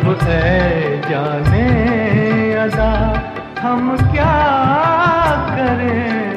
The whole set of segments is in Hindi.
अब है जाने अदा हम क्या करें?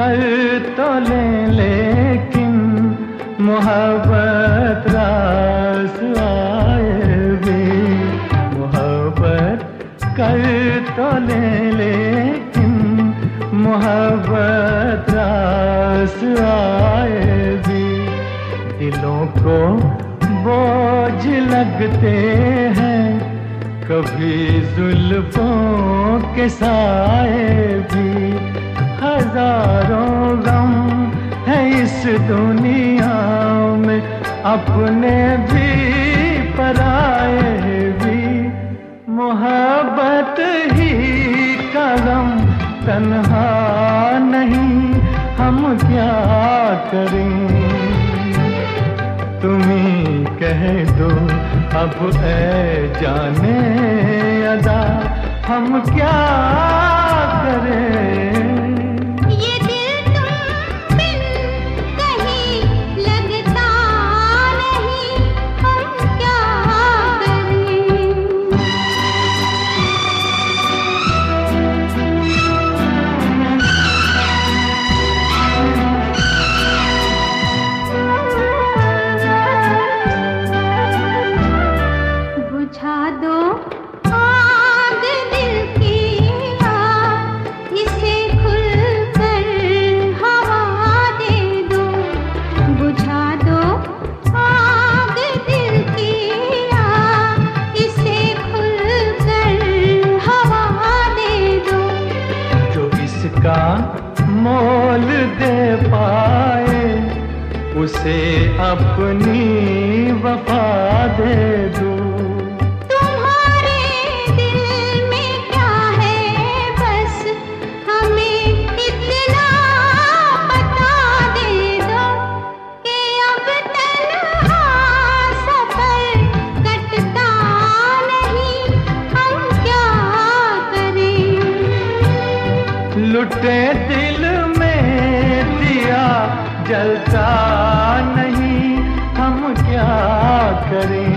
कर तो ले, लेकिन मोहब्बत रास आए भी। मोहब्बत कर तो ले, लेकिन मोहब्बत रास आए भी। दिलों को बोझ लगते हैं, कभी जुल्फों के साए भी। हज़ारों गम है इस दुनिया में। अपने भी पराए भी। मोहब्बत ही कदम तन्हा नहीं हम क्या करें। तुम्ही कह दो, अब ए जाने अदा, हम क्या उसे अपनी वफा दे दो। तुम्हारे दिल है? बस हमें इतना बता दे जलता नहीं हम क्या करें?